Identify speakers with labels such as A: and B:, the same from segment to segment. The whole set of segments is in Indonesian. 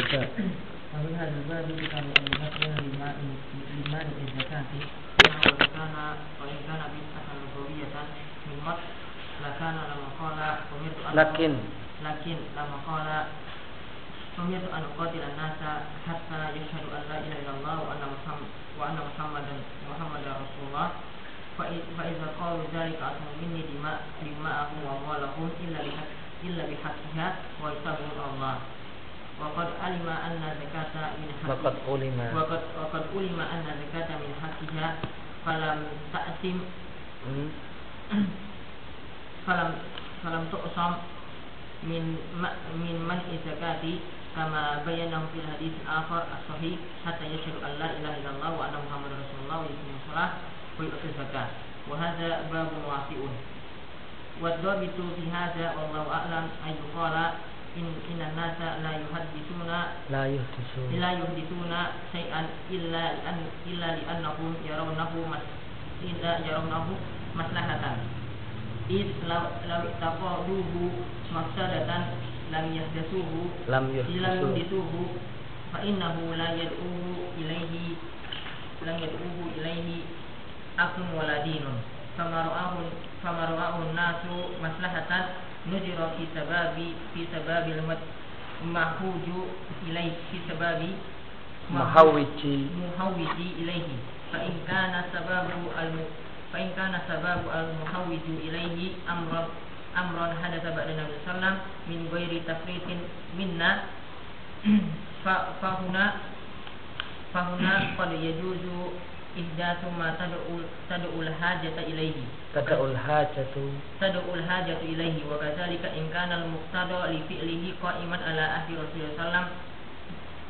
A: الباب
B: ومن هذا الباب كتاب أبي بكر لماء لماء الزكاة وإن كان وإن كان بدعة نبوية من مكة لكان لما قال أمرت أن
A: لكن
B: لكن لما قال أمرت أن أقاتل الناس حتى يشهدوا أن لا إله إلا الله وأن محمد وأن محمدا محمدا رسول الله فإ- فإذا قالوا ذلك أتوا مني دماء دماءهم وأموالهم إلا بحق إلا بحقها ويتبعون الله وقد علم أن الزكاة من حق
A: وقد علم
B: وقد وقد علم أن الزكاة من حقها فلم تأتم
A: Hmm.
B: فلم فلم تقسم من م- من منع الزكاة كما بينه في الحديث الآخر الصحيح حتى يشهد أن لا إله إلا الله وأن محمد رسول الله ويقيم الصلاة ويؤتي الزكاة وهذا باب واسع والضابط في هذا والله أعلم أن يقال in inna nasa
A: la yuhaddithuna
B: la yuhaddithuna. la yuhaddithuna shay'an illa an illa li annahum yarawnahu mas illa yarawnahu maslahatan. Is law law taqaduhu
A: mafsadatan
B: lam
A: yahdasuhu
B: lam yahdasuhu fa innahu la yad'uhu ilaihi lam yad'uhu ilaihi akum waladinun famaru'ahun famaru'ahun nasu maslahatan nujira fi sababi fi sababil mahuju ilaihi fi sababi muhawiji
A: muhawiji
B: ilaihi fa in kana sababu al fa in kana sababu al muhawiju ilaihi amran amran hadatha ba'da nabi sallam min ghairi tafritin minna fa fa huna fa huna qad yajuzu ihdatu ma tad'u tad'u al-hajata
A: ilayhi tad'u
B: al-hajatu tad'u al-hajatu ilayhi wa kadzalika in kana al-muqtada li fi'lihi qa'iman ala ahli Rasulullah sallam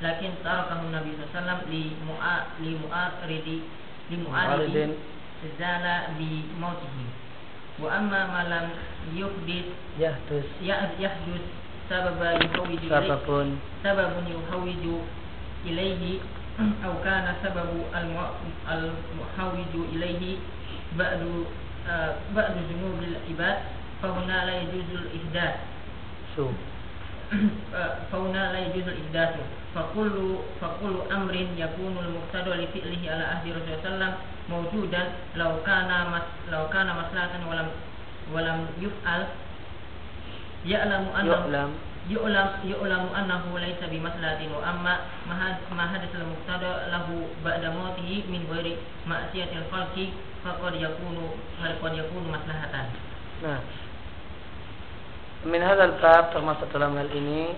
B: lakin tarakahu Nabi sallam li mu'a li mu'aridi li mu'aridi zala
A: bi
B: mautihi. Wa amma ma lam yuhdith
A: yahdus.
B: Ya, yahdus sababa yuhawiju
A: sababun.
B: sababun yuhawiju ilayhi أو كان سبب الم- المحوج إليه بعد آه، بعد ذنوب العباد فهنا لا يجوز الإحداث
A: سوء
B: آه، فهنا لا يجوز الإحداث فكل فكل أمر يكون المقتضى لفعله على عهد رسول الله صلى الله عليه وسلم موجودا لو كان مس لو كان مصلحة ولم ولم يفعل يعلم أنه
A: يعلم
B: yu'lam yu'lamu annahu laisa bi maslahatin wa amma ma hadatsal muqtada lahu ba'da mautihi min ghairi ma'siyatil khalqi faqad yakunu faqad yakunu maslahatan.
A: Nah. Min hadzal bab termasuk dalam hal ini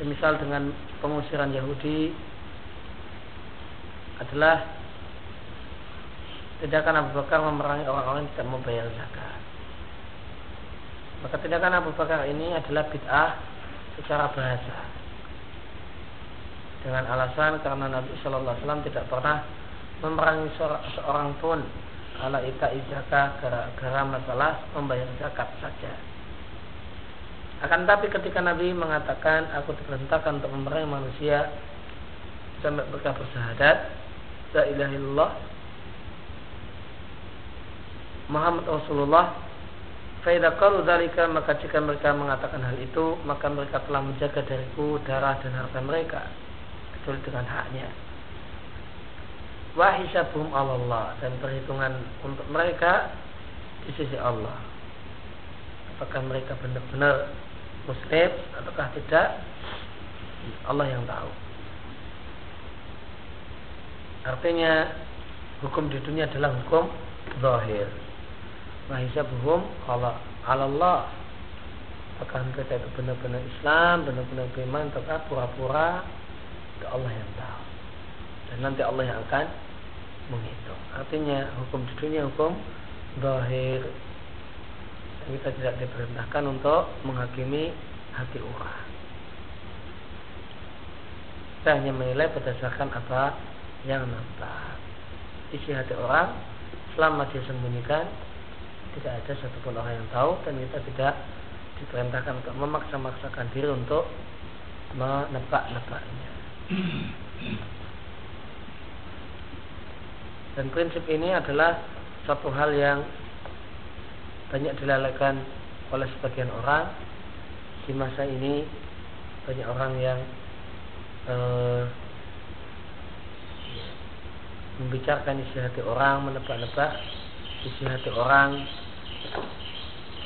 A: semisal dengan pengusiran Yahudi adalah tidakkan Abu Bakar memerangi orang-orang yang tidak membayar zakat. Maka tindakan Abu Bakar ini adalah bid'ah secara bahasa. Dengan alasan karena Nabi Shallallahu Alaihi Wasallam tidak pernah memerangi seorang, pun ala ita zakat gara-gara masalah membayar zakat saja. Akan tapi ketika Nabi mengatakan aku diperintahkan untuk memerangi manusia sampai mereka bersyahadat la ilaha Muhammad Rasulullah Faida qalu dzalika maka jika mereka mengatakan hal itu maka mereka telah menjaga dariku darah dan harta mereka kecuali dengan haknya wa hisabuhum Allah dan perhitungan untuk mereka di sisi Allah. Apakah mereka benar-benar muslim ataukah tidak? Allah yang tahu. Artinya hukum di dunia adalah hukum zahir. Wa hisabuhum ala Allah. Apakah mereka itu benar-benar Islam, benar-benar beriman ataukah pura-pura? Itu Allah yang tahu dan nanti Allah yang akan menghitung. Artinya hukum di dunia hukum zahir. Kita tidak diperintahkan untuk menghakimi hati orang. Kita hanya menilai berdasarkan apa yang nampak. Isi hati orang selama dia sembunyikan tidak ada satupun orang yang tahu dan kita tidak diperintahkan untuk memaksa-maksakan diri untuk menebak-nebaknya. Dan prinsip ini adalah satu hal yang banyak dilalaikan oleh sebagian orang di masa ini banyak orang yang uh, membicarakan isi hati orang, menebak-nebak isi hati orang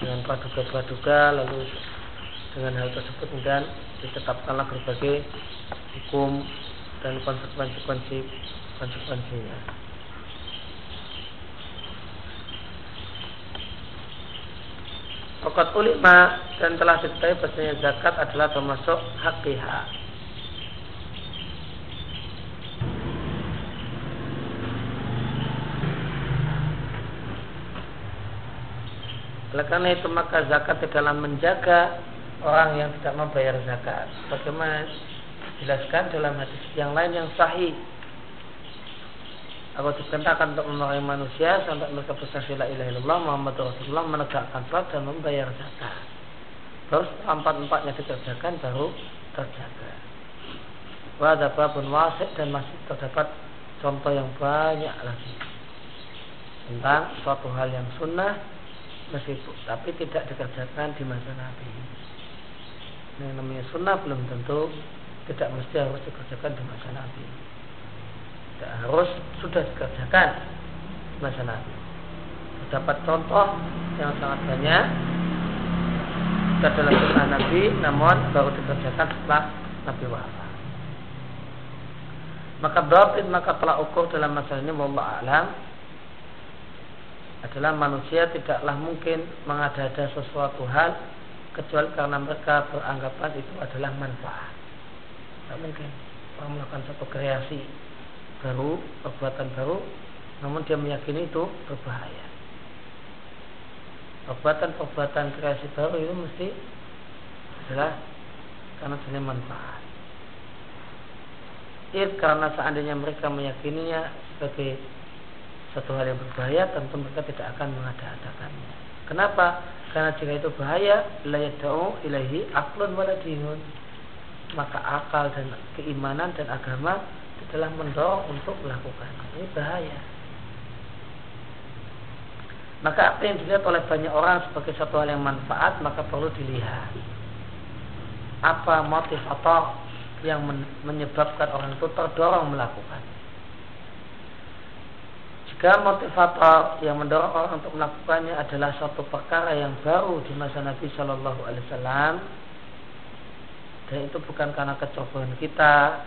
A: dengan praduga-praduga lalu dengan hal tersebut kemudian ditetapkanlah berbagai hukum dan konsekuensi konsekuensinya. Fakat ulima dan telah diketahui bahasanya zakat adalah termasuk hak pihak. Oleh karena itu maka zakat dalam menjaga orang yang tidak membayar zakat. Bagaimana dijelaskan dalam hadis yang lain yang sahih. Aku diperintahkan untuk memerangi manusia sampai mereka bersaksi la ilaha illallah Muhammad Rasulullah menegakkan salat dan membayar zakat. Terus empat-empatnya dikerjakan baru terjaga. Wada babun wasik dan masih terdapat contoh yang banyak lagi tentang suatu hal yang sunnah meskipun tapi tidak dikerjakan di masa Nabi. Yang namanya sunnah belum tentu tidak mesti harus dikerjakan di masa Nabi. Tidak harus sudah dikerjakan di masa Nabi. Terdapat contoh yang sangat banyak kita dalam sunnah Nabi, namun baru dikerjakan setelah Nabi wafat. Maka Babin maka telah ukur dalam masalah ini Wallah alam adalah manusia tidaklah mungkin mengada-ada sesuatu hal kecuali karena mereka beranggapan itu adalah manfaat. Tidak mungkin orang melakukan satu kreasi baru, perbuatan baru, namun dia meyakini itu berbahaya. Perbuatan-perbuatan kreasi baru itu mesti adalah karena jenis manfaat. It karena seandainya mereka meyakininya sebagai satu hal yang berbahaya tentu mereka tidak akan mengada-adakannya. Kenapa? Karena jika itu bahaya, la yad'u ilahi aklun waladinun. Maka akal dan keimanan dan agama telah mendorong untuk melakukan. Ini bahaya. Maka apa yang dilihat oleh banyak orang sebagai satu hal yang manfaat, maka perlu dilihat. Apa motif atau yang menyebabkan orang itu terdorong melakukan. Jika motivator yang mendorong orang untuk melakukannya adalah suatu perkara yang baru di masa Nabi Shallallahu Alaihi Wasallam, dan itu bukan karena kecobaan kita,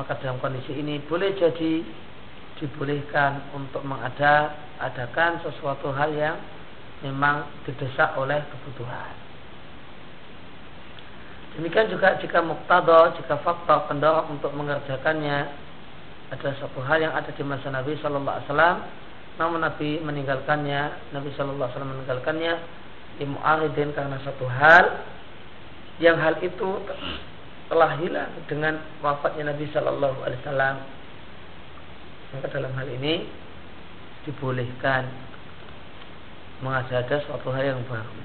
A: maka dalam kondisi ini boleh jadi dibolehkan untuk mengadakan sesuatu hal yang memang didesak oleh kebutuhan. Demikian juga jika muktado, jika faktor pendorong untuk mengerjakannya adalah satu hal yang ada di masa Nabi Shallallahu Alaihi Wasallam. Namun Nabi meninggalkannya Nabi Shallallahu Alaihi Wasallam meninggalkannya imu'aridin karena satu hal. Yang hal itu telah hilang dengan wafatnya Nabi Shallallahu Alaihi Wasallam. Maka dalam hal ini dibolehkan mengajada suatu hal yang baru.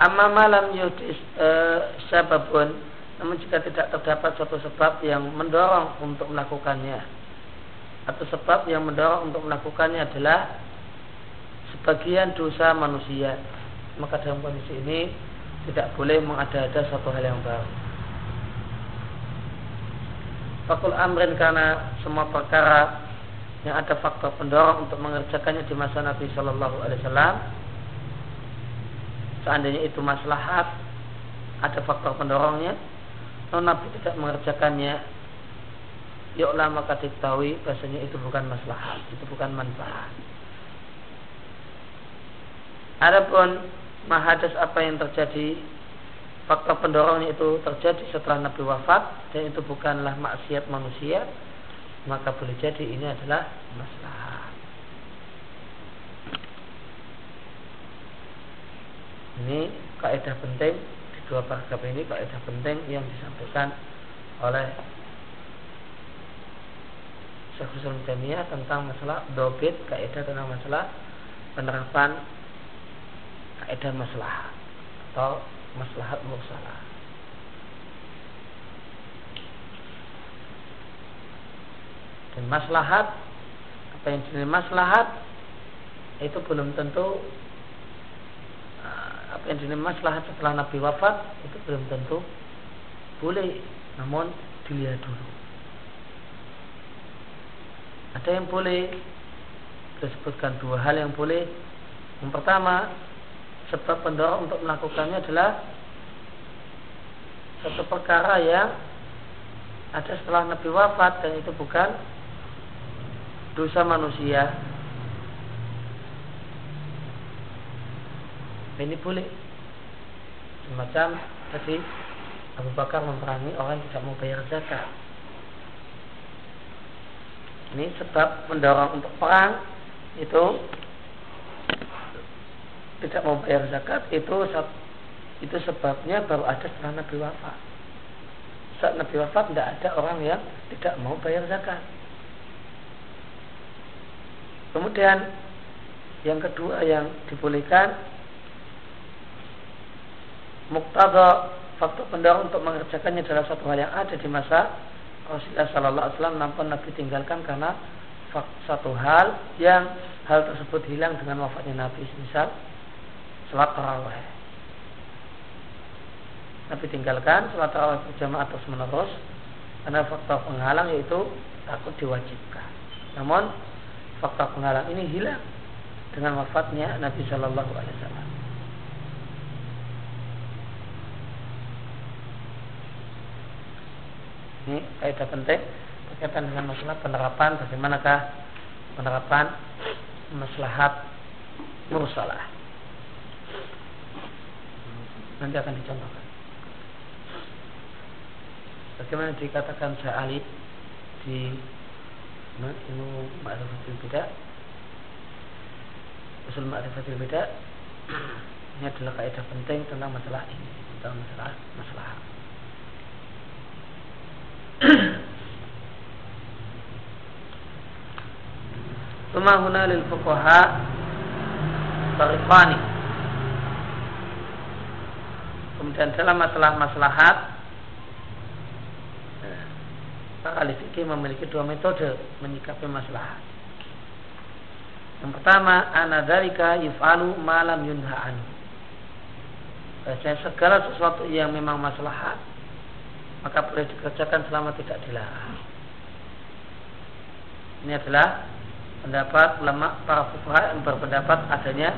A: Amma malam yudis e, sababun namun jika tidak terdapat suatu sebab yang mendorong untuk melakukannya atau sebab yang mendorong untuk melakukannya adalah sebagian dosa manusia, maka dalam kondisi ini tidak boleh mengada-ada suatu hal yang baru. Fakul amrin karena semua perkara yang ada faktor pendorong untuk mengerjakannya di masa Nabi Shallallahu Alaihi Wasallam, seandainya itu maslahat, ada faktor pendorongnya, kalau Nabi tidak mengerjakannya Yuklah maka diketahui bahasanya itu bukan maslahat Itu bukan manfaat. Adapun Mahadas apa yang terjadi Faktor pendorongnya itu terjadi setelah Nabi wafat Dan itu bukanlah maksiat manusia Maka boleh jadi ini adalah maslahat Ini kaidah penting dua paragraf ini kaidah penting yang disampaikan oleh Syekh Jamiyah tentang masalah dobit kaidah tentang masalah penerapan kaidah masalah atau maslahat mursalah. Dan maslahat apa yang jenis maslahat itu belum tentu apa yang dinilai maslahat setelah Nabi wafat itu belum tentu boleh. Namun dilihat dulu. Ada yang boleh disebutkan dua hal yang boleh. Yang pertama sebab pendorong untuk melakukannya adalah satu perkara yang ada setelah Nabi wafat dan itu bukan dosa manusia ini boleh. Semacam tadi Abu Bakar memerangi orang yang tidak mau bayar zakat. Ini sebab mendorong untuk perang itu tidak mau bayar zakat itu itu sebabnya baru ada setelah Nabi wafat. Saat Nabi wafat tidak ada orang yang tidak mau bayar zakat. Kemudian yang kedua yang dibolehkan muktada faktor pendorong untuk mengerjakannya adalah satu hal yang ada di masa Rasulullah Sallallahu Alaihi Wasallam namun Nabi tinggalkan karena satu hal yang hal tersebut hilang dengan wafatnya Nabi. Misal sholat tarawih. Nabi tinggalkan sholat tarawih berjamaah terus menerus karena faktor penghalang yaitu takut diwajibkan. Namun faktor penghalang ini hilang dengan wafatnya Nabi Shallallahu Alaihi Wasallam Ini kaidah penting berkaitan dengan masalah penerapan bagaimanakah penerapan maslahat mursalah. Nanti akan dicontohkan. Bagaimana dikatakan Sa'alib di ilmu ma'rifatul beda usul ma'rifatul beda ini adalah kaidah penting tentang masalah ini tentang masalah masalah Suma huna lil fuqaha tariqani. Kemudian dalam masalah maslahat para ahli memiliki dua metode menyikapi maslahat. Yang pertama, anadzalika yuf'alu ma lam yunha anhu. segala sesuatu yang memang maslahat maka boleh dikerjakan selama tidak dilarang. Ini adalah pendapat ulama para fuqaha yang berpendapat adanya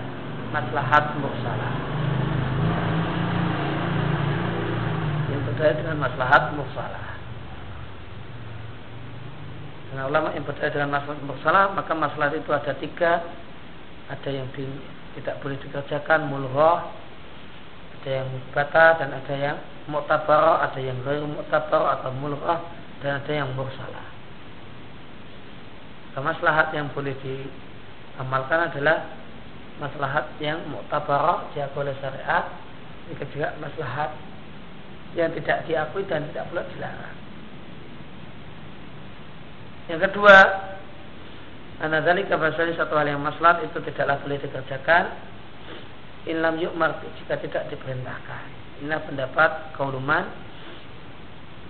A: maslahat mursalah. Yang berdaya dengan maslahat mursalah. Karena ulama yang berdaya dengan maslahat mursalah, maka maslahat itu ada tiga. Ada yang tidak boleh dikerjakan mulhoh, ada yang mubata dan ada yang mu'tabar, ada yang ghair mu'tabar atau mulghah dan ada yang mursalah. Kemaslahat yang boleh diamalkan adalah maslahat yang mu'tabar diakui oleh syariat, jika juga maslahat yang tidak diakui dan tidak pula dilarang. Yang kedua, anadzalika basali satu hal yang maslahat itu tidaklah boleh dikerjakan Inlam yuk jika tidak diperintahkan. Inilah pendapat kauluman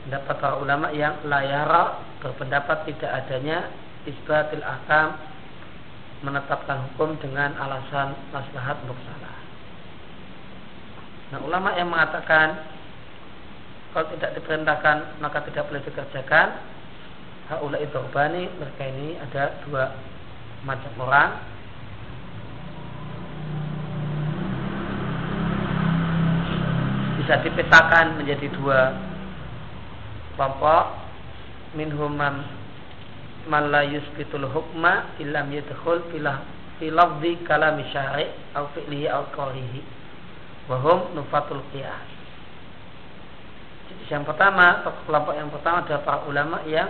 A: pendapat para ulama yang layara berpendapat tidak adanya isbatil akam menetapkan hukum dengan alasan maslahat salah. Nah ulama yang mengatakan kalau tidak diperintahkan maka tidak boleh dikerjakan Haula itu mereka ini ada dua macam orang bisa dipetakan menjadi dua kelompok. Minhum man la yusbitul hukma illam yadkhul filah fi lafzi kalam syari' au fi'lihi au qawlihi. Wa hum nufatul qiyas jadi yang pertama kelompok yang pertama adalah para ulama yang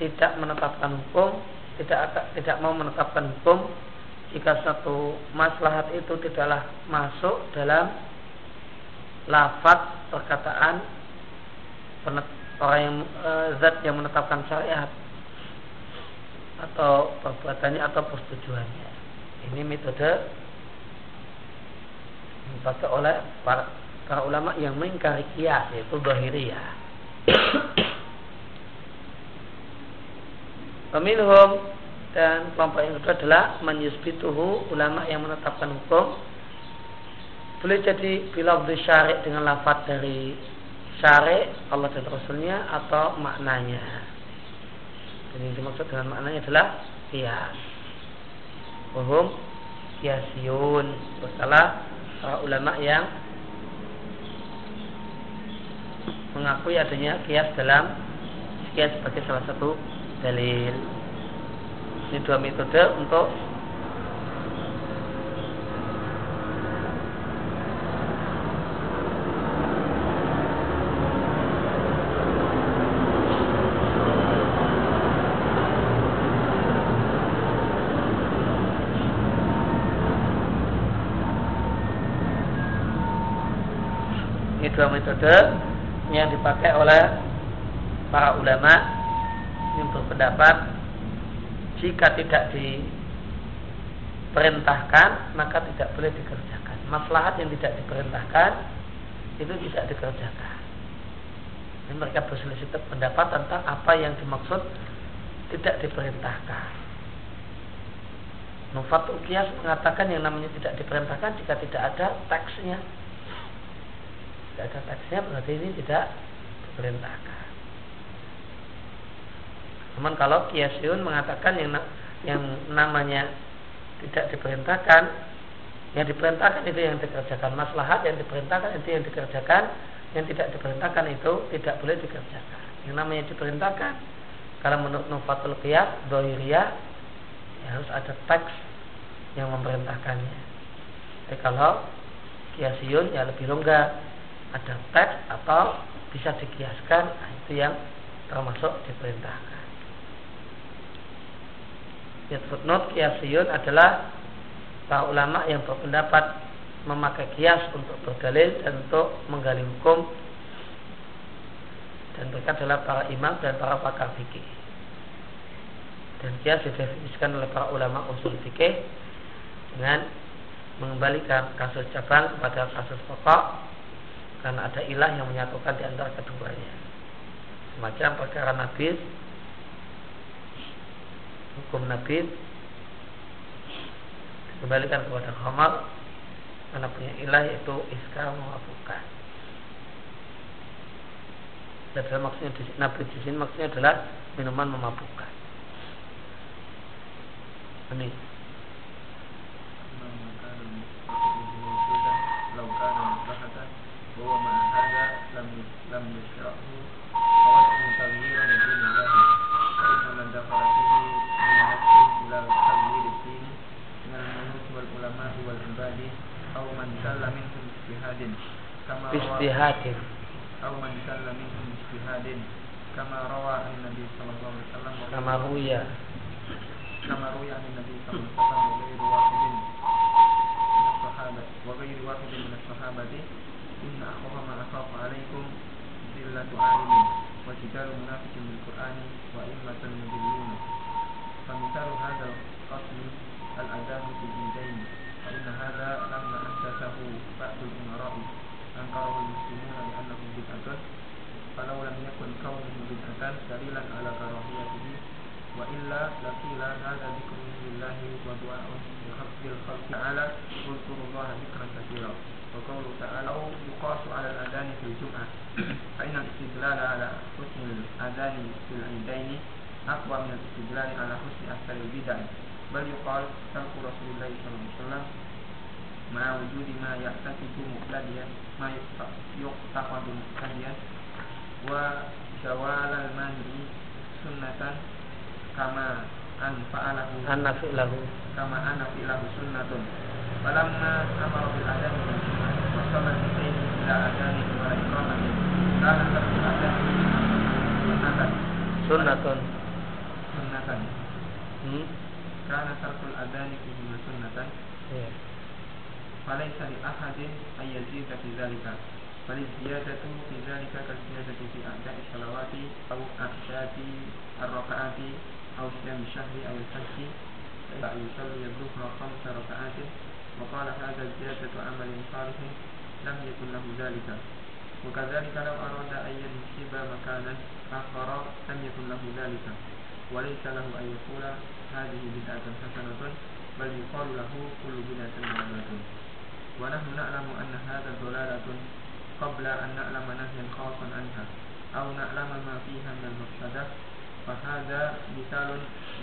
A: tidak menetapkan hukum tidak tidak mau menetapkan hukum jika satu maslahat itu tidaklah masuk dalam lafaz perkataan orang yang e, zat yang menetapkan syariat atau perbuatannya atau persetujuannya. Ini metode dipakai oleh para, para ulama yang mengingkari kias yaitu bahiriyah. Peminhum dan kelompok yang kedua adalah menyusbituhu ulama yang menetapkan hukum boleh jadi bila syari dengan lafaz dari syari Allah dan Rasulnya atau maknanya. Dan yang dimaksud dengan maknanya adalah kias wahum kiasiun bersalah para ulama yang mengakui adanya kias dalam kias sebagai salah satu dalil. Ini dua metode untuk ini dua metode yang dipakai oleh para ulama yang berpendapat jika tidak diperintahkan maka tidak boleh dikerjakan. Maslahat yang tidak diperintahkan itu tidak dikerjakan. Ini mereka berselisih pendapat tentang apa yang dimaksud tidak diperintahkan. Nufat Uqiyas mengatakan yang namanya tidak diperintahkan jika tidak ada teksnya. Tidak ada teksnya berarti ini tidak diperintahkan. Namun kalau kiasyun mengatakan yang yang namanya tidak diperintahkan, yang diperintahkan itu yang dikerjakan maslahat, yang diperintahkan itu yang dikerjakan, yang tidak diperintahkan itu tidak boleh dikerjakan. Yang namanya diperintahkan kalau menurut Nufatul Qiyas, Dohiriyah ya harus ada teks yang memerintahkannya. Tapi kalau kiasyun ya lebih longgar, ada teks atau bisa dikiaskan, nah itu yang termasuk diperintahkan. Ya footnote kiasiyun adalah para ulama yang berpendapat memakai kias untuk berdalil dan untuk menggali hukum dan mereka adalah para imam dan para pakar fikih. Dan kias didefinisikan oleh para ulama usul fikih dengan mengembalikan kasus cabang kepada kasus pokok karena ada ilah yang menyatukan di antara keduanya. Semacam perkara nabis hukum Nabi dikembalikan kepada khamar karena punya ilah yaitu iskar memabukkan. Dan maksudnya Nabi di sini maksudnya adalah minuman memabukkan. Ini. bahwa lam lam Bistihadin
C: أو من سل منهم اجتهاد كما روى عن النبي صلى الله عليه وسلم
A: كما روي
C: كما روي عن النبي صلى الله عليه وسلم وغير واحد من الصحابة وغير واحد من الصحابة inna akhwafa ma akhafu alaikum zillatu alimin wa jitalu munafiqin bil qur'ani wa immatan mudillin fa qasmi al adamu fi jindain fa inna hadha lamma ahdathahu ba'du umara'i ankarahu al muslimuna li annahu bid'atun. Falau lam yakun kaunuhu bid'atan dalilan ala karahiyatihi. Wa illa laqila hadha dhikrun lillahi wa du'a'un li khalqil khalqi ala qul qurbaha dhikran katsiran وقوله تعالى أو يقاس على الأذان في الجمعة فإن الاستدلال على حسن الأذان في العيدين أقوى من الاستدلال على حسن أكثر البدع بل يقال ترك رسول الله صلى الله عليه وسلم مع وجود ما يعتقد مقتديا ما يعتقد مقتديا وزوال المنع سنة كما أن فعله
A: أن فعله
C: كما أن فعله سنة فلما أمر بالأذان الاثنين إلى أذان والإقامة كان ترك الأذان سنة
A: سنة.
C: كان ترك الأذان فيهما سنة فليس لأحد أن يزيد في ذلك بل الزيادة في ذلك كالزيادة في أعداء الصلوات أو أعداد الركعات أو صيام الشهر أو الحج. أن يصلي الظهر خمس ركعات وقال هذا زيادة عمل صالح. لم يكن له ذلك. وكذلك لو أراد أن ينسب مكانا آخر لم يكن له ذلك. وليس له أن يقول هذه بدعة حسنة بل يقال له كل بدعة ضلالة. ونحن نعلم أن هذا ضلالة قبل أن نعلم نهيا خاصا عنها أو نعلم ما فيها من المفسدة. فهذا مثال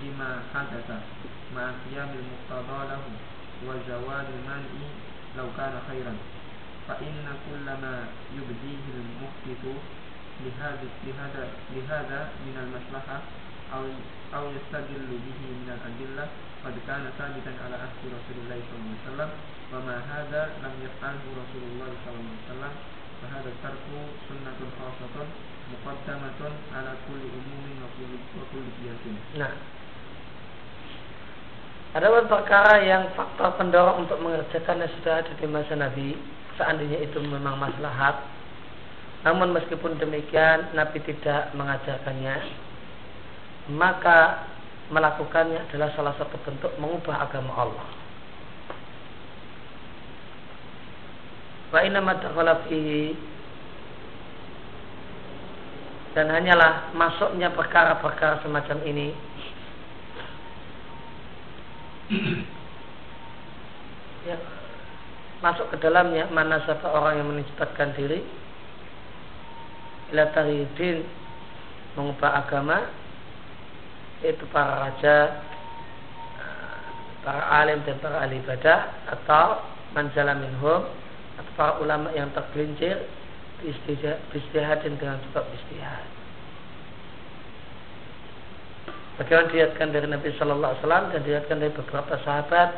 C: لما حدث مع قيام المقتضى له وزوال المنع لو كان خيرا. فإن كل ما يبديه المحدث لهذا لهذا لهذا من المصلحة أو أو يستدل به من الأدلة قد كان ثابتا على عهد رسول الله صلى الله عليه وسلم وما هذا لم يفعله رسول الله صلى الله عليه وسلم فهذا الترك سنة خاصة مقدمة على كل أموم وكل قياس
A: Nah, ada perkara yang faktor pendorong untuk mengerjakannya sudah ada di masa Nabi seandainya itu memang maslahat. Namun meskipun demikian Nabi tidak mengajarkannya. Maka melakukannya adalah salah satu bentuk mengubah agama Allah. Wa dan hanyalah masuknya perkara-perkara semacam ini. Ya, masuk ke dalamnya mana satu orang yang menisbatkan diri ila taridin mengubah agama itu para raja para alim dan para ahli ibadah atau manjala minhum atau para ulama yang tergelincir istihadin dengan sebab istihad. Bagaimana dilihatkan dari Nabi Shallallahu Alaihi Wasallam dan dilihatkan dari beberapa sahabat,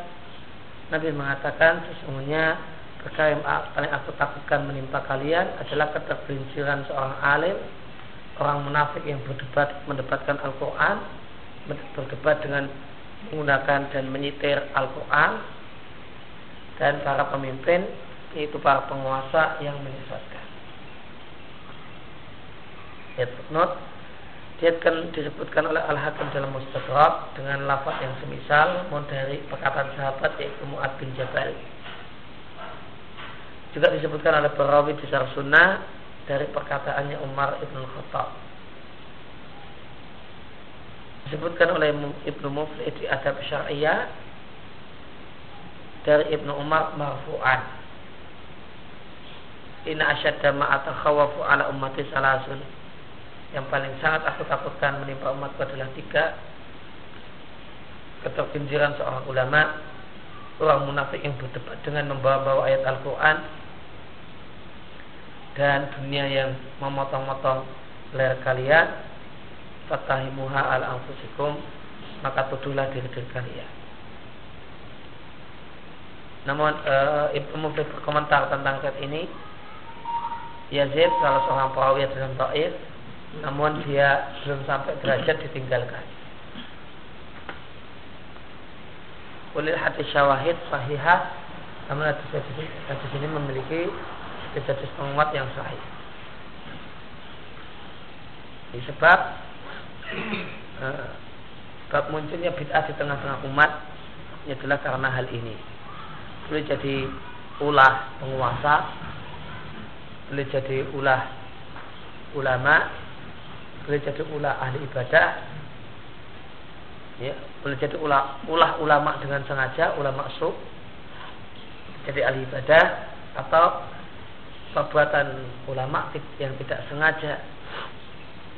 A: Nabi mengatakan sesungguhnya perkara yang paling aku takutkan menimpa kalian adalah ketergelinciran seorang alim, orang munafik yang berdebat mendebatkan Al-Quran, berdebat dengan menggunakan dan menyitir Al-Quran, dan para pemimpin yaitu para penguasa yang menyesatkan. Footnote Diatkan disebutkan oleh Al-Hakim dalam Mustadrak dengan lafaz yang semisal mau dari perkataan sahabat yaitu Mu'ad bin Jabal. Juga disebutkan oleh perawi di Sunnah dari perkataannya Umar ibn Khattab. Disebutkan oleh Ibnu Muflih di Adab Syariah dari Ibnu Umar marfu'an. Inna asyadda ma'atakhawafu ala ummati salasun yang paling sangat aku takutkan menimpa umatku adalah tiga. Ketergelinciran seorang ulama orang munafik yang berdebat dengan membawa-bawa ayat Al-Quran dan dunia yang memotong-motong leher kalian. Fatahimuha al anfusikum maka tuduhlah diri diri kalian. Namun e, Ibnu Muflih berkomentar tentang ayat ini. Yazid salah seorang perawi dalam Taif namun dia belum sampai derajat ditinggalkan. Ulil hadis syawahid sahihah namun hadis hadis ini memiliki hadis penguat yang sahih. Ini sebab sebab munculnya bid'ah di tengah-tengah umat adalah karena hal ini. Boleh jadi ulah penguasa, boleh jadi ulah ulama, boleh jadi ulah ahli ibadah. Ya boleh jadi ulah ulah ulama dengan sengaja ulama su jadi ahli ibadah atau perbuatan ulama yang tidak sengaja.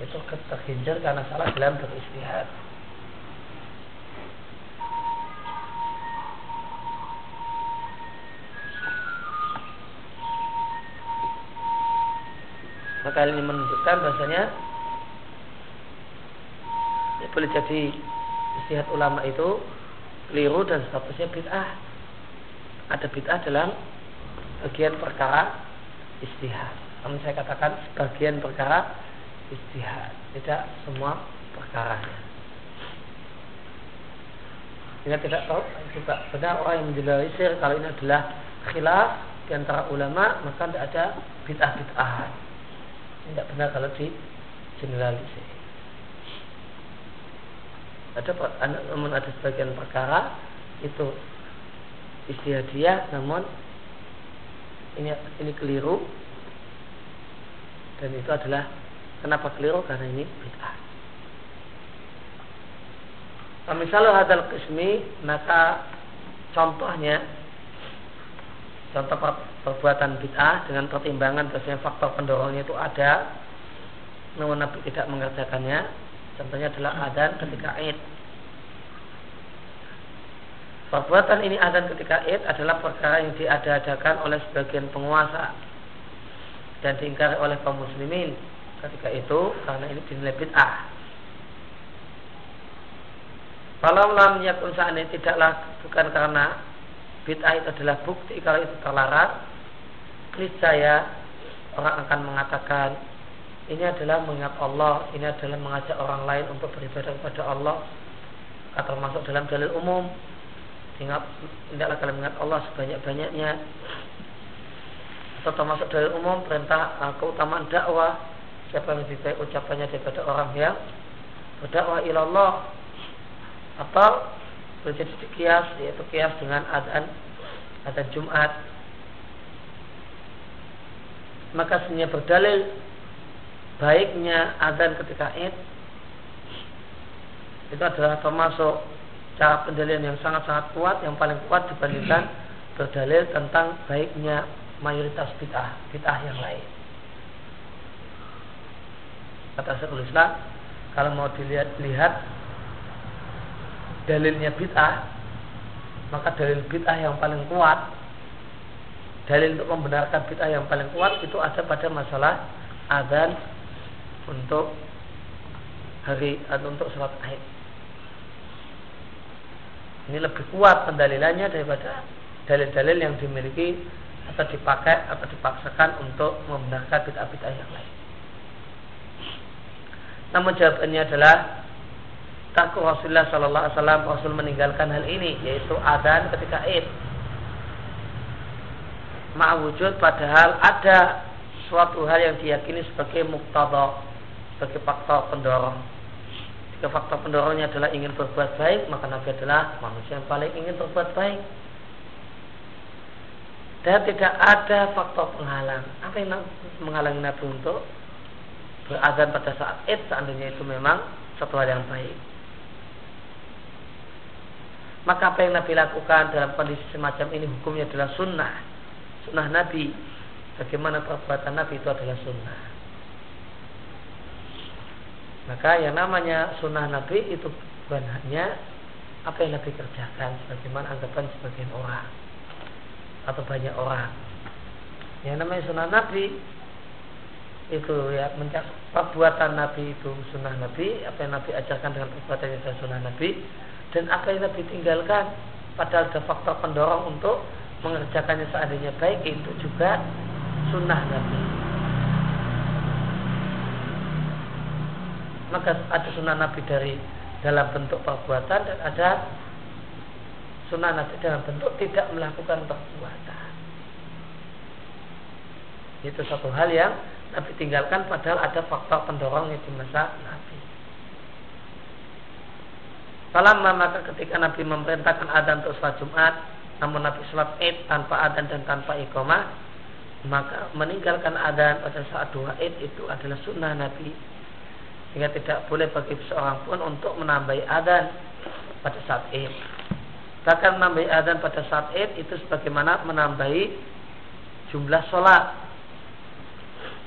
A: Itu terhinjar karena salah dalam beristihad. Maka ini menunjukkan bahasanya ya, boleh jadi istihad ulama itu keliru dan statusnya bid'ah. Ada bid'ah dalam bagian perkara istihad. Namun saya katakan sebagian perkara istihad. Tidak semua perkaranya. Jika tidak tahu juga benar orang yang menjelaskan kalau ini adalah khilaf di antara ulama maka tidak ada bid'ah-bid'ah tidak benar kalau di generalisir ada namun ada sebagian perkara itu istihadiyah namun ini ini keliru dan itu adalah kenapa keliru karena ini bid'ah. Misalnya hadal kismi maka contohnya contoh perbuatan bid'ah dengan pertimbangan bahwasanya faktor pendorongnya itu ada namun Nabi tidak mengerjakannya contohnya adalah adan ketika id. Perbuatan ini adan ketika id adalah perkara yang diada-adakan oleh sebagian penguasa dan diingkari oleh kaum muslimin ketika itu karena ini dinilai bid'ah. Kalau lam yakun ini tidaklah bukan karena bid'ah itu adalah bukti kalau itu terlarang niscaya orang akan mengatakan ini adalah mengingat Allah ini adalah mengajak orang lain untuk beribadah kepada Allah atau termasuk dalam dalil umum. Ingat tidaklah kalian mengingat Allah sebanyak-banyaknya. Atau termasuk dalil umum perintah uh, keutamaan dakwah. Siapa yang lebih baik ucapannya daripada orang yang berdakwah ilallah? Atau berjadi kias yaitu kias dengan adzan adzan Jumat. Maka sebenarnya berdalil baiknya adzan ketika Id itu adalah termasuk cara pendalilan yang sangat-sangat kuat yang paling kuat dibandingkan berdalil tentang baiknya mayoritas bid'ah bid'ah yang lain. Kata Syekhul Islam kalau mau dilihat-lihat dalilnya bid'ah maka dalil bid'ah yang paling kuat dalil untuk membenarkan bid'ah yang paling kuat itu ada pada masalah adzan untuk hari atau untuk sholat aid ini lebih kuat pendalilannya daripada dalil-dalil yang dimiliki atau dipakai atau dipaksakan untuk membenarkan bid'ah-bid'ah yang lain. Namun jawabannya adalah takut Rasulullah Sallallahu Alaihi Wasallam Rasul meninggalkan hal ini yaitu adan ketika id. Ma'wujud padahal ada suatu hal yang diyakini sebagai muktada sebagai faktor pendorong. Jika faktor pendorongnya adalah ingin berbuat baik, maka Nabi adalah manusia yang paling ingin berbuat baik. Dan tidak ada faktor penghalang. Apa yang menghalangi Nabi untuk berazan pada saat id seandainya itu memang satu hal yang baik. Maka apa yang Nabi lakukan dalam kondisi semacam ini hukumnya adalah sunnah. Sunnah Nabi. Bagaimana perbuatan Nabi itu adalah sunnah. Maka yang namanya sunnah Nabi itu bukan hanya apa yang Nabi kerjakan sebagaimana anggapan sebagian orang atau banyak orang. Yang namanya sunnah Nabi itu ya mencak perbuatan Nabi itu sunnah Nabi apa yang Nabi ajarkan dengan perbuatan itu sunnah Nabi dan apa yang Nabi tinggalkan padahal ada faktor pendorong untuk mengerjakannya seandainya baik itu juga sunnah Nabi maka ada sunnah Nabi dari dalam bentuk perbuatan dan ada sunnah Nabi dalam bentuk tidak melakukan perbuatan itu satu hal yang Nabi tinggalkan padahal ada faktor pendorongnya di masa Nabi Falamma maka ketika Nabi memerintahkan adzan untuk sholat Jumat, namun Nabi sholat Id tanpa adzan dan tanpa iqamah, maka meninggalkan adzan pada saat dua Id itu adalah sunnah Nabi. Sehingga tidak boleh bagi seorang pun untuk menambahi adzan pada saat Id. Bahkan menambahi adzan pada saat Id itu sebagaimana menambahi jumlah sholat.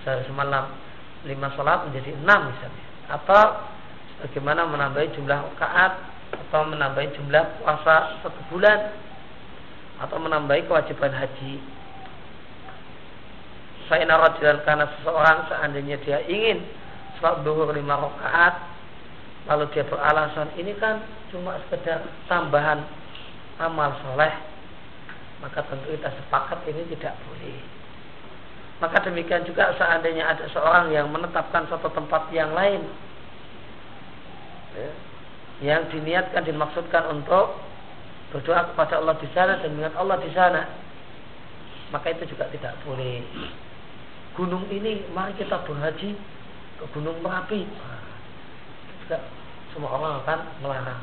A: Sehari semalam lima sholat menjadi enam misalnya. Atau bagaimana menambahi jumlah rakaat atau menambahi jumlah puasa satu bulan atau menambahi kewajiban haji. Saya rajulan karena seseorang seandainya dia ingin sholat duhur lima rakaat lalu dia beralasan ini kan cuma sekedar tambahan amal soleh maka tentu kita sepakat ini tidak boleh. Maka demikian juga seandainya ada seorang yang menetapkan suatu tempat yang lain ya, yang diniatkan dimaksudkan untuk berdoa kepada Allah di sana dan mengingat Allah di sana maka itu juga tidak boleh. Gunung ini mari kita berhaji ke gunung merapi? Juga semua orang akan melarang.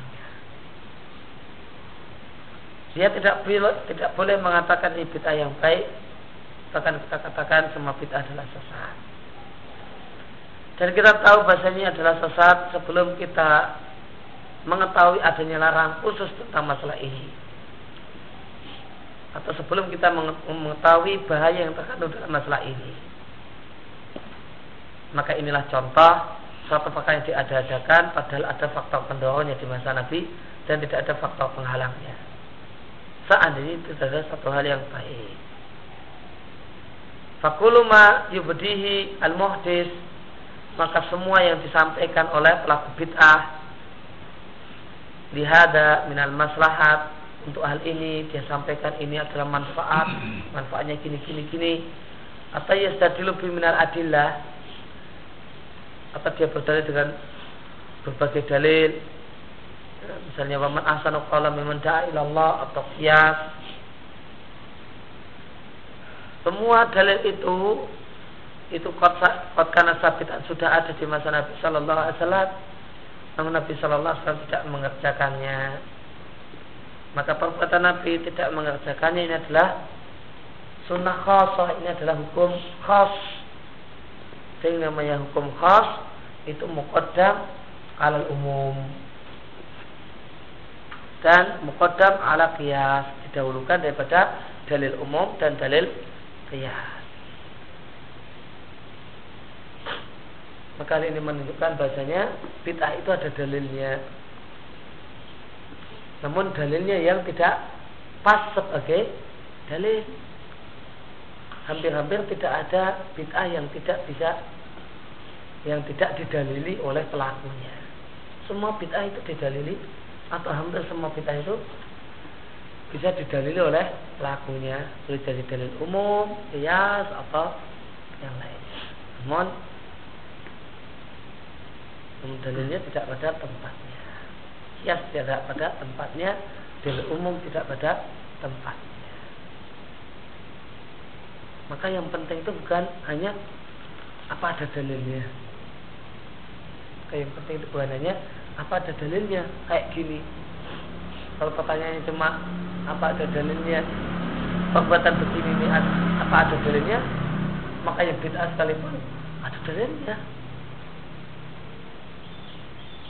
A: Dia tidak boleh tidak boleh mengatakan ini bid'ah yang baik. Bahkan kita katakan semua bid'ah adalah sesat. Dan kita tahu bahasanya adalah sesat sebelum kita mengetahui adanya larangan khusus tentang masalah ini. atau sebelum kita mengetahui bahaya yang terkandung dalam masalah ini. Maka inilah contoh suatu perkara yang diada-adakan padahal ada faktor pendorongnya di masa Nabi dan tidak ada faktor penghalangnya. Ini itu adalah satu hal yang baik. Fakuluma yubdihi al-muhdis maka semua yang disampaikan oleh pelaku bid'ah lihada minal maslahat untuk hal ini dia sampaikan ini adalah manfaat manfaatnya gini gini gini atau yastadilu minal adillah atau dia berdalil dengan berbagai dalil? Misalnya waman ahsanu qala mimman da'a ilallah atau qiyas. Semua dalil itu itu kot karena sabit sudah ada di masa Nabi Shallallahu Alaihi Wasallam. Namun Nabi Shallallahu Alaihi Wasallam tidak mengerjakannya. Maka perbuatan Nabi tidak mengerjakannya. Ini adalah sunnah khasah ini adalah hukum khas sehingga namanya hukum khas itu muqaddam alal umum. Dan muqaddam ala qiyas didahulukan daripada dalil umum dan dalil qiyas. Maka ini menunjukkan bahasanya bid'ah itu ada dalilnya. Namun dalilnya yang tidak pas sebagai dalil hampir-hampir tidak ada bid'ah yang tidak bisa yang tidak didalili oleh pelakunya. Semua bid'ah itu didalili atau hampir semua bid'ah itu bisa didalili oleh pelakunya. Boleh jadi dalil umum, kias atau yang lain. Namun dalilnya tidak pada tempatnya. Kias tidak pada tempatnya, dalil umum tidak pada tempatnya. Maka yang penting itu bukan hanya apa ada dalilnya, yang penting itu bukan hanya apa ada dalilnya kayak gini. Kalau pertanyaannya cuma apa ada dalilnya perbuatan begini ini apa ada dalilnya maka yang bid'ah sekalipun ada dalilnya.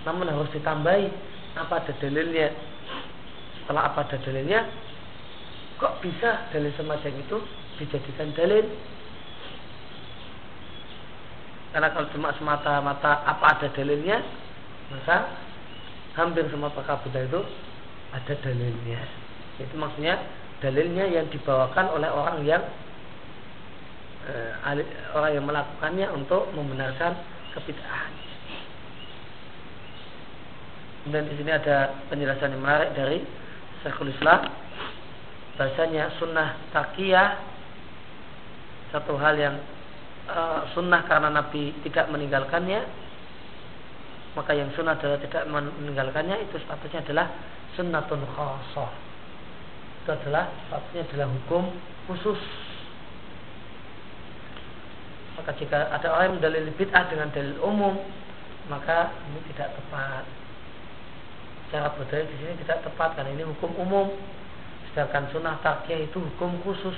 A: Namun harus ditambahi apa ada dalilnya? Setelah apa ada dalilnya kok bisa dalil semacam itu dijadikan dalil karena kalau cuma semata-mata apa ada dalilnya, maka hampir semua perkara itu ada dalilnya. Itu maksudnya dalilnya yang dibawakan oleh orang yang eh, orang yang melakukannya untuk membenarkan kebid'ahan. Kemudian di sini ada penjelasan yang menarik dari Syekhul Islam bahasanya sunnah takiyah satu hal yang uh, sunnah karena Nabi tidak meninggalkannya maka yang sunnah adalah tidak meninggalkannya itu statusnya adalah sunnatun khasah. Itu adalah statusnya adalah hukum khusus. Maka jika ada orang yang mendalil bid'ah dengan dalil umum maka ini tidak tepat. Cara berdalil di sini tidak tepat karena ini hukum umum. Sedangkan sunnah takiyah itu hukum khusus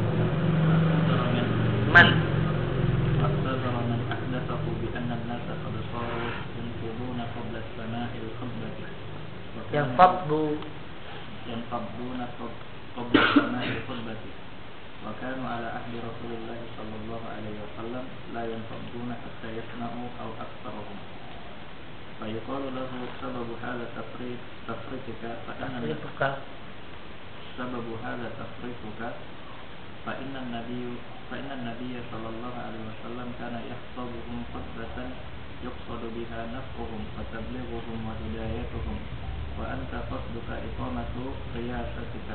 A: من
D: واعتذر من أحدثه بأن الناس قد صاروا ينفضون قبل السماء القبلة.
A: ينفضوا
D: ينفضون قبل السماء القبلة. وكانوا على عهد رسول الله صلى الله عليه وسلم لا ينفضون حتى يسمعوا أو أكثرهم. فيقال له سبب هذا تفريط تفريطك فإن سبب هذا تفريطك فإن النبي فإن النبي صلى الله عليه وسلم كان يحفظهم خطبة يقصد بها نفعهم وتبليغهم وهدايتهم وأنت قصدك إقامة قياستك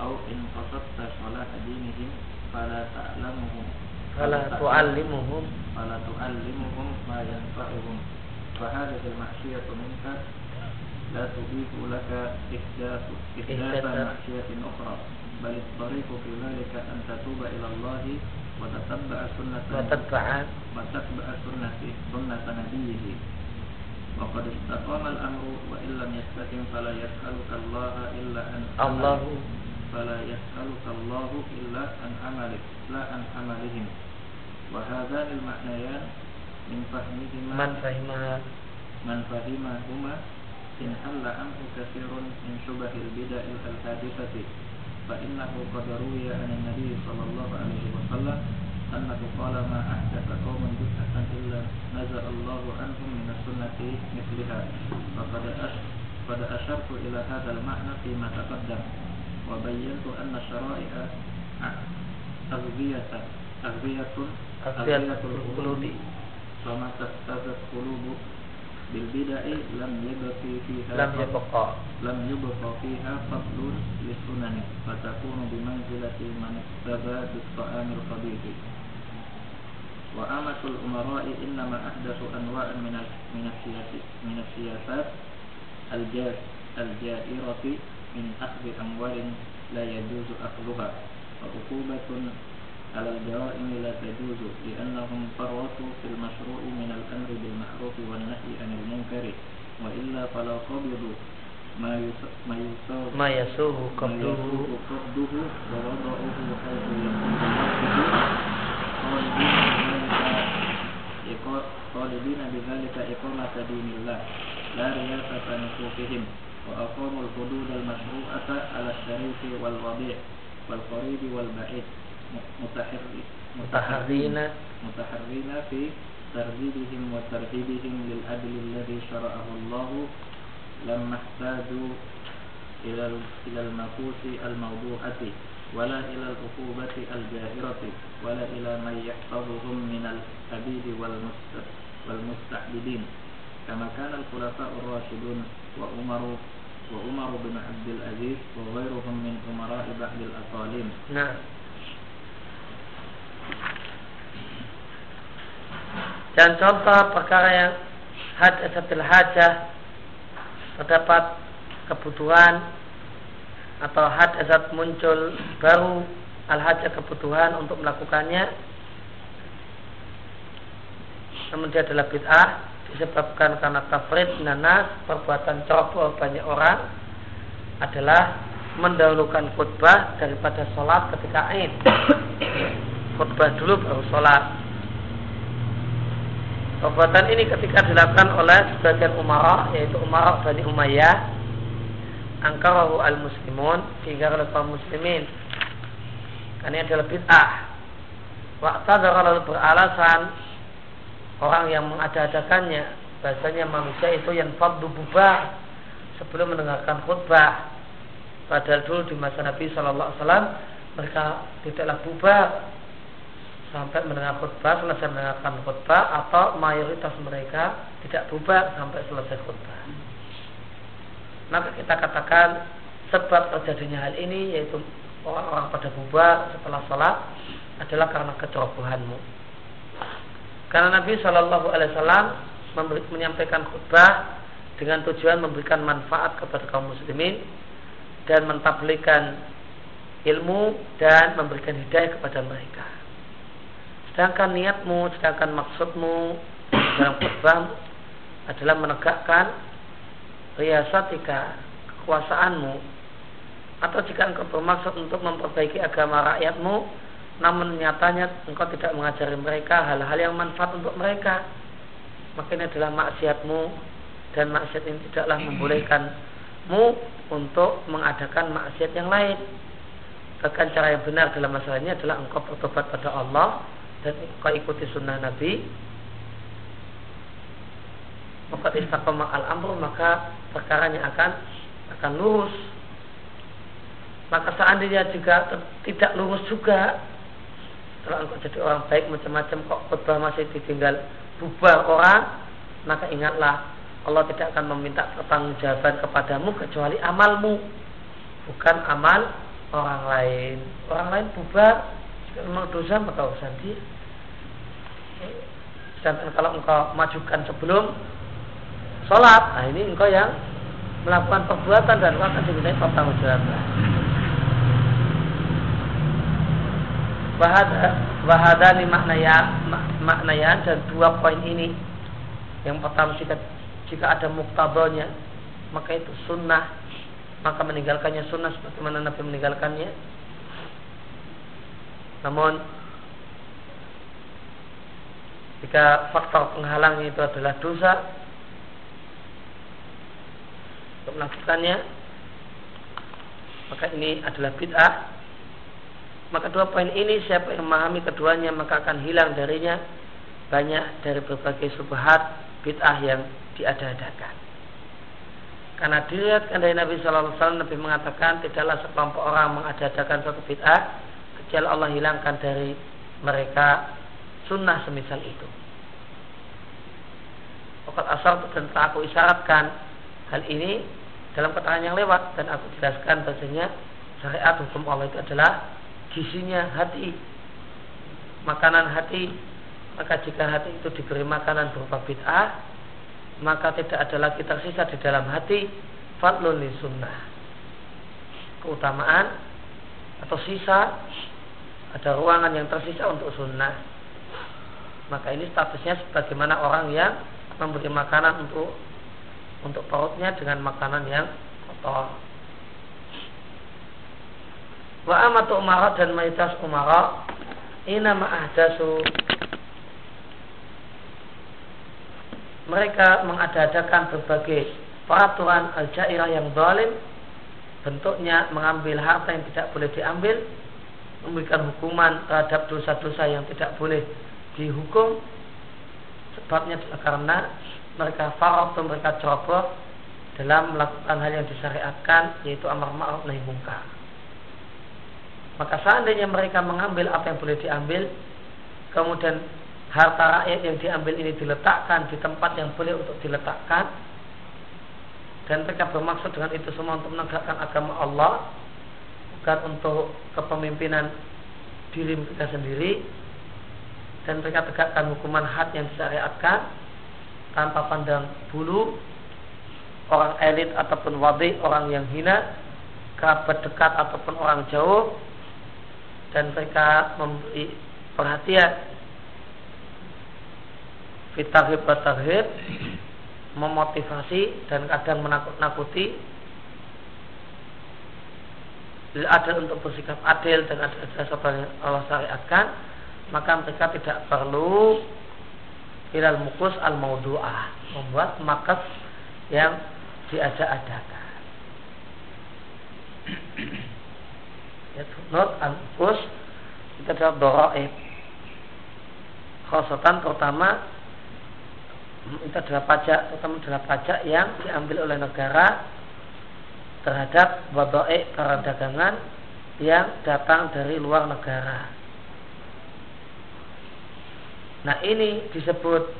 D: أو إن قصدت صلاح دينهم فلا تعلمهم
A: فلا تعلمهم
D: فلا تعلمهم ما ينفعهم فهذه المعصية منك لا تضيف لك إحداث إحداث معصية أخرى. بل الطريق في ذلك أن تتوب إلى الله وتتبع سنة
A: وتتبع
D: وتتبع سنة سنة نبيه. وقد استقام الأمر وإن لم يستقم فلا يسألك الله إلا أن
A: الله.
D: فلا يسألك الله إلا عن عملك لا عن عملهم وهذان المعنيان من فهمهما
A: من فهمها؟
D: من فهمهما انحل عنه كثير من شبه البدع الحادثة. فإنه قد روي عن النبي صلى الله عليه وسلم أنه قال ما أحدث قوم بدعة إلا نزل الله عنهم من السنة مثلها. فقد قد أشرت إلى هذا المعنى فيما تقدم. وبينت أن الشرائع أغذية أغذية
A: أغذية القلوب
D: فما تستاذ القلوب بالبدع لم يبقى فيها
A: لم يبقى
D: لم يبقى فيها فضل للسنن فتكون بمنزلة من اقتدى بالطعام الخبيث وأمة الأمراء إنما أحدثوا أنواعا من من من السياسات الجائرة من أخذ أموال لا يجوز أخذها وعقوبة على الجرائم لا تجوز لأنهم فرطوا في المشروع من الأمر بالمعروف والنهي عن المنكر وإلا فلا قبضوا ما يسوغ
A: ما يسوغ قبضه.
D: قبضه ووضعوه حيث يكون خالدين بذلك إقامة دين الله. لا رياسة نفوسهم وأقاموا الحدود المشروعة على الشريف والرضيع والقريب والبعيد.
A: متحرين
D: متحرين في ترغيبهم وترهيبهم للعدل الذي شرعه الله لما احتاجوا إلى إلى النفوس الموضوعة ولا إلى العقوبة الجاهرة ولا إلى من يحفظهم من الحبيب والمستعبدين كما كان الخلفاء الراشدون وعمر وعمر بن عبد العزيز وغيرهم من أمراء بعد الأقاليم.
A: نعم. Dan contoh perkara yang hadasatil hajah terdapat kebutuhan atau hadasat muncul baru al hajah kebutuhan untuk melakukannya. Namun dia adalah bid'ah disebabkan karena tafrid nanas perbuatan ceroboh banyak orang adalah mendahulukan khutbah daripada sholat ketika Aid khutbah dulu baru sholat Perbuatan ini ketika dilakukan oleh sebagian umara yaitu umara Bani Umayyah angkarahu al muslimun sehingga oleh kaum muslimin. Karena ini adalah bid'ah. Waktu kalau beralasan orang yang mengada-adakannya bahasanya manusia itu yang fadlu bubar sebelum mendengarkan khutbah. Padahal dulu di masa Nabi Shallallahu Alaihi Wasallam mereka tidaklah bubar sampai mendengar khutbah, selesai mendengarkan khutbah atau mayoritas mereka tidak bubar sampai selesai khutbah. Maka kita katakan sebab terjadinya hal ini yaitu orang-orang pada bubar setelah sholat adalah karena kecerobohanmu. Karena Nabi Shallallahu Alaihi Wasallam menyampaikan khutbah dengan tujuan memberikan manfaat kepada kaum muslimin dan mentablikan ilmu dan memberikan hidayah kepada mereka. Sedangkan niatmu, sedangkan maksudmu dalam khutbah adalah menegakkan riasatika, kekuasaanmu. Atau jika engkau bermaksud untuk memperbaiki agama rakyatmu namun nyatanya engkau tidak mengajari mereka hal-hal yang manfaat untuk mereka. Maka ini adalah maksiatmu dan maksiat ini tidaklah membolehkanmu untuk mengadakan maksiat yang lain. Bahkan cara yang benar dalam masalah ini adalah engkau bertobat pada Allah dan kau ikuti sunnah Nabi. Maka istiqomah al amru maka perkaranya akan akan lurus. Maka seandainya juga tidak lurus juga kalau engkau jadi orang baik macam-macam kok khutbah masih ditinggal bubar orang maka ingatlah Allah tidak akan meminta pertanggungjawaban kepadamu kecuali amalmu bukan amal orang lain. Orang lain bubar memang dosa maka urusan dia sedangkan kalau engkau majukan sebelum sholat nah ini engkau yang melakukan perbuatan dan akan dimintai pertanggungjawaban. Wahada ini maknaya maknaya dan dua poin ini. Yang pertama jika jika ada muktadonya maka itu sunnah. Maka meninggalkannya sunnah sebagaimana Nabi meninggalkannya namun jika faktor penghalangnya itu adalah dosa untuk melakukannya maka ini adalah bid'ah maka dua poin ini siapa yang memahami keduanya maka akan hilang darinya banyak dari berbagai subhat bid'ah yang diada-adakan. Karena dilihatkan dari Nabi Shallallahu Alaihi Wasallam Nabi mengatakan tidaklah sekelompok orang mengada-adakan suatu bid'ah kecuali Allah hilangkan dari mereka sunnah semisal itu. Pokok asal dan telah aku isyaratkan hal ini dalam keterangan yang lewat dan aku jelaskan bahasanya syariat hukum Allah itu adalah gizinya hati makanan hati maka jika hati itu diberi makanan berupa bid'ah maka tidak ada lagi tersisa di dalam hati fadlun sunnah keutamaan atau sisa ada ruangan yang tersisa untuk sunnah. Maka ini statusnya sebagaimana orang yang memberi makanan untuk untuk perutnya dengan makanan yang kotor. Wa amatu umara dan maytas umara ina ma'ahdasu. Mereka mengadakan berbagai peraturan al-jairah yang zalim. Bentuknya mengambil harta yang tidak boleh diambil memberikan hukuman terhadap dosa-dosa yang tidak boleh dihukum. Sebabnya karena mereka farad atau mereka ceroboh dalam melakukan hal yang disyariatkan yaitu amar ma'ruf nahi munkar maka seandainya mereka mengambil apa yang boleh diambil, kemudian harta rakyat yang diambil ini diletakkan di tempat yang boleh untuk diletakkan, dan mereka bermaksud dengan itu semua untuk menegakkan agama Allah, bukan untuk kepemimpinan diri mereka sendiri, dan mereka tegakkan hukuman had yang disyariatkan tanpa pandang bulu orang elit ataupun wadi orang yang hina kerabat dekat ataupun orang jauh dan mereka memberi perhatian. Fitarhib batarhib memotivasi dan kadang menakut-nakuti adil untuk bersikap adil dan ada dasar yang Allah syariatkan maka mereka tidak perlu ilal mukus al maudu'ah membuat makas yang diajak-adakan ya not anfus itu adalah doroib khosatan terutama itu adalah pajak terutama adalah pajak yang diambil oleh negara terhadap wadoe para dagangan yang datang dari luar negara. Nah ini disebut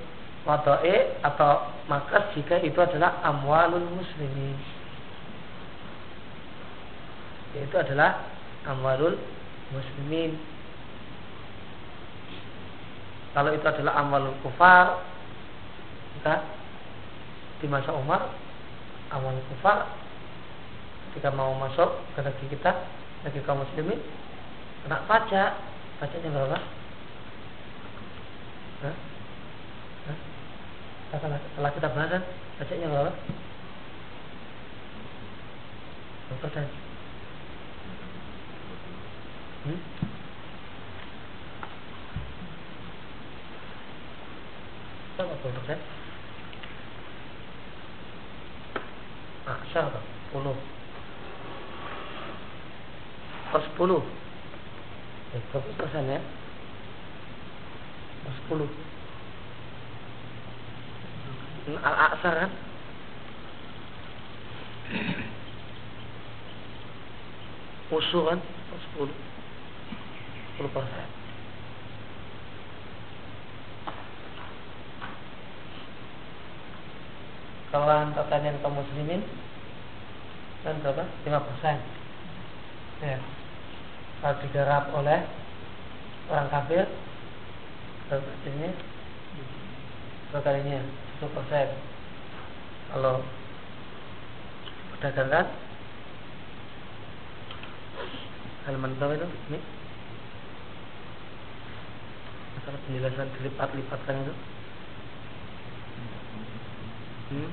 A: wadoe atau makas jika itu adalah amwalul muslimin. Itu adalah amwalul muslimin kalau itu adalah amwalul kufar kita di masa Umar amal kufar kita mau masuk ke negeri kita negeri kaum muslimin kena pajak pajaknya berapa? Hah? Hah? setelah kita bahas pajaknya berapa? berapa dan? Hmm? Berapa persen? Ah, 10 Per sepuluh. Eh, berapa persen ya? Per sepuluh. Al-Aksar kan? Usul kan? Per sepuluh. 10 persen. Kalau pertanian kaum muslimin kan berapa? 5 persen. Ya. Kalau digarap oleh orang kafir ini? Berapa kalinya? 10 persen. Kalau dagangkan halaman berapa itu ini masalah penjelasan dilipat-lipatkan itu hmm?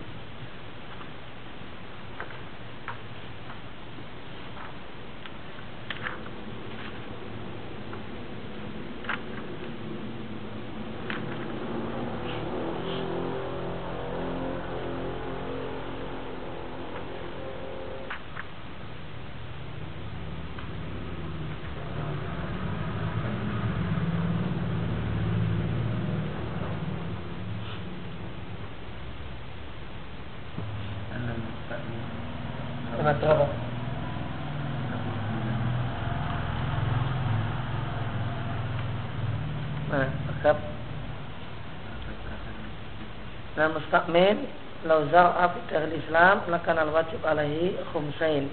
A: Mustakmin lau zar'a fi Islam lakan al wajib alaihi khumsain.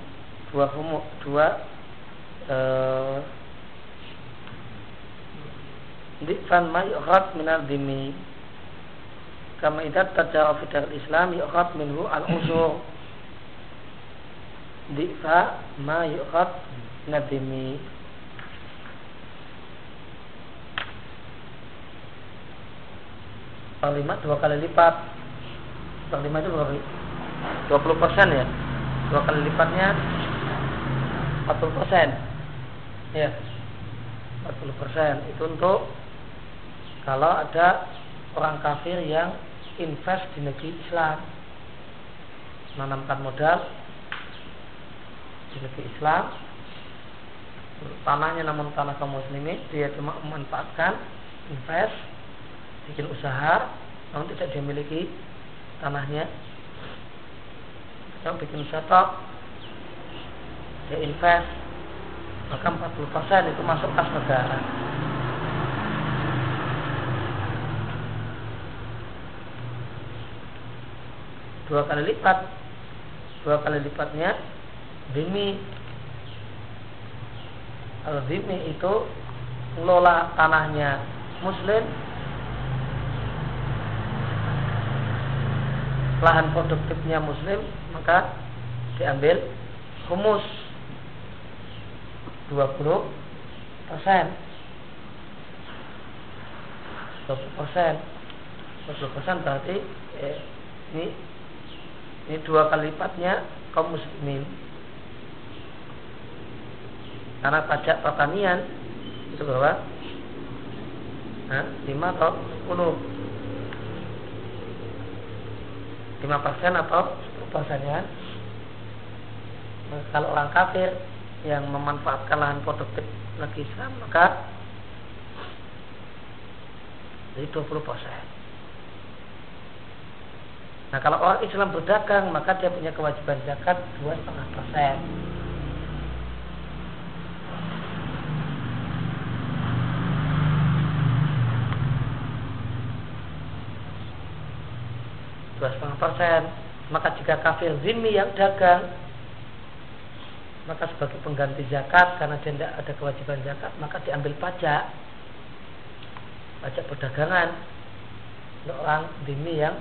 A: Dua humu dua uh, Dikfan ma yukhad min al-dimi Kama idat tajara fi Islam yukhad minhu al-usur Dikfa ma yukhad min al-dimi Panglima dua kali lipat. Lima itu berapa? 20 persen ya? Dua kali lipatnya 40 persen. Ya. 40 persen. Itu untuk kalau ada orang kafir yang invest di negeri Islam. Menanamkan modal di negeri Islam. Tanahnya namun tanah kaum muslimin dia cuma memanfaatkan invest bikin usaha namun tidak dimiliki tanahnya. Yang bikin setok dia invest maka 40% itu masuk kas negara. Dua kali lipat dua kali lipatnya kalau bimi itu ngelola tanahnya muslim lahan produktifnya muslim maka diambil humus 20 persen. 20 persen. 20 persen berarti eh, ini ini dua kali lipatnya kaum muslimin karena pajak pertanian itu berapa? Nah, 5 atau 10 5 persen atau 10 persen ya? Kalau orang kafir yang memanfaatkan lahan produktif negeri Islam maka jadi 20 persen. Nah kalau orang Islam berdagang maka dia punya kewajiban zakat 2,5 persen dua setengah persen. Maka jika kafir zimmi yang dagang maka sebagai pengganti zakat karena dia tidak ada kewajiban zakat maka diambil pajak. Pajak perdagangan. Untuk orang zimmi yang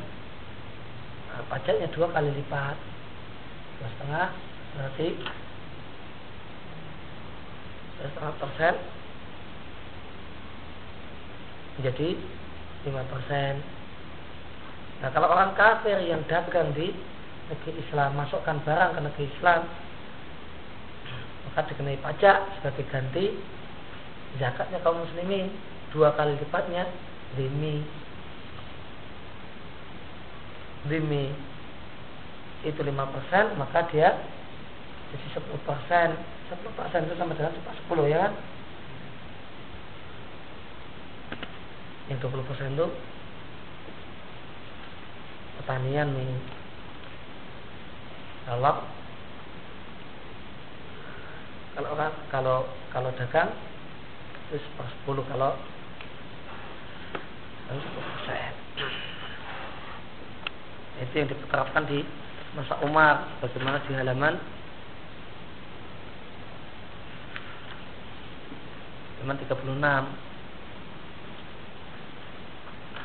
A: nah, pajaknya dua kali lipat. Dua setengah berarti dua setengah persen. Menjadi lima persen Nah kalau orang kafir yang dagang di negeri Islam masukkan barang ke negeri Islam maka dikenai pajak sebagai ganti zakatnya kaum muslimin. Dua kali lipatnya demi demi itu lima persen maka dia jadi sepuluh persen. Sepuluh persen itu sama dengan sepuluh ya kan? Yang dua puluh persen itu pertanian nih. Kalau kalau orang kalau kalau dagang itu per sepuluh kalau sepuluh persen. Itu yang diterapkan di masa Umar bagaimana di halaman halaman 36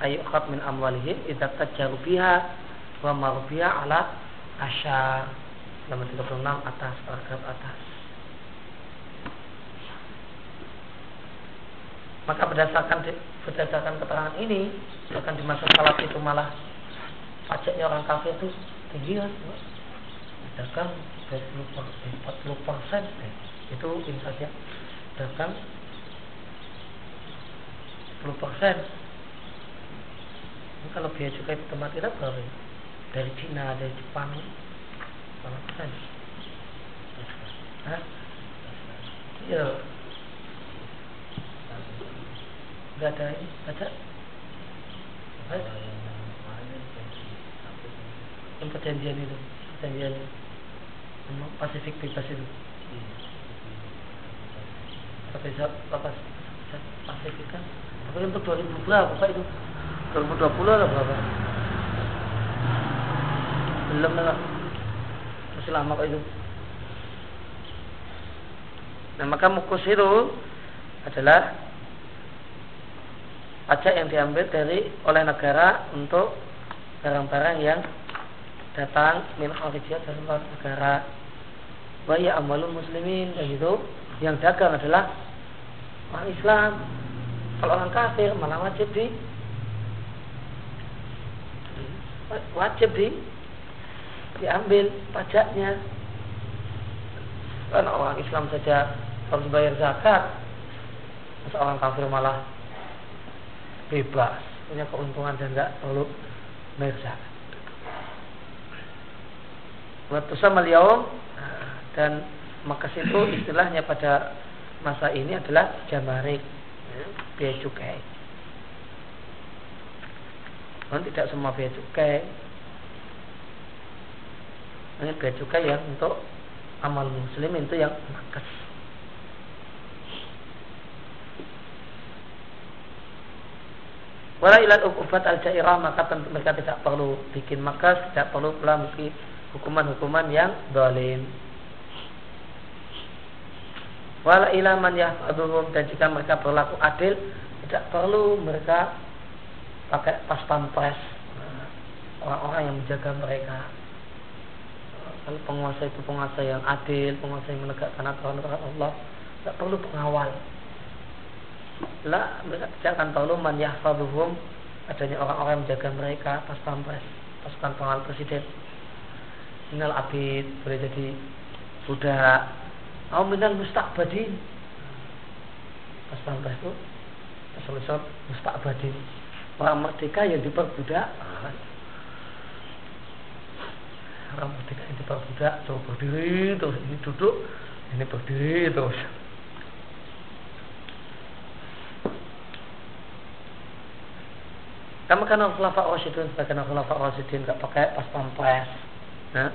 A: ayukhad min amwalihim idza tajaru biha wa marbiya ala asya halaman 36 atas paragraf atas. Maka berdasarkan berdasarkan keterangan ini bahkan di salat itu malah pajaknya orang kafir itu tinggi kan? Dagang 40 persen itu saja dagang 10 persen kalau biaya cukai tempat kita berapa dari Cina dari Jepang. Berapa persen Hah? iya. Nggak ada ini baca yang perjanjian itu perjanjian. Pasifik bebas itu. Tapi Pasifik kan tapi untuk 2000 berapa itu 2020 atau berapa? Belum lah. Masih lama kok itu. Nah maka mukus itu adalah pajak yang diambil dari oleh negara untuk barang-barang yang datang min kharijiyah dari luar negara. Wa ya amalul muslimin dan itu yang dagang adalah orang Islam. Kalau orang kafir malah wajib di wajib di diambil pajaknya karena orang Islam saja harus bayar zakat seorang kafir malah bebas punya keuntungan dan nggak perlu bayar zakat. Waktu sama dan makas itu istilahnya pada masa ini adalah jamarik biaya cukai. Dan tidak semua biaya cukai. Ini biaya cukai yang untuk amal muslim itu yang makas. Wala ilal ukubat al jairah maka mereka tidak perlu bikin makas, tidak perlu pula mungkin hukuman-hukuman yang dolim. Wala ilaman yahfaduhum dan jika mereka berlaku adil, tidak perlu mereka pakai pas pampres. Orang-orang yang menjaga mereka. Kalau penguasa itu penguasa yang adil, penguasa yang menegakkan aturan Allah, tidak perlu pengawal. Lah mereka tidak akan tahu man adanya orang-orang yang menjaga mereka pas pampres pasukan pengawal presiden. Minal abid boleh jadi budak. Atau minal mustakbadin pas pampres itu pas tulisan mustakbadin orang merdeka yang diperbudak orang merdeka yang diperbudak coba berdiri terus ini duduk ini berdiri terus Kamu kan khulafa Rasyidun sebagai khulafa Rasyidun gak pakai pas pampres. Nah,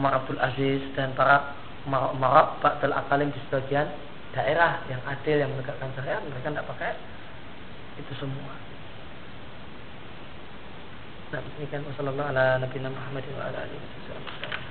A: Umar Abdul Aziz dan para Umar Ba'dal Akalim di sebagian daerah yang adil yang menegakkan syariat mereka tidak pakai itu semua. Nah, kan wassalamualaikum warahmatullahi wabarakatuh.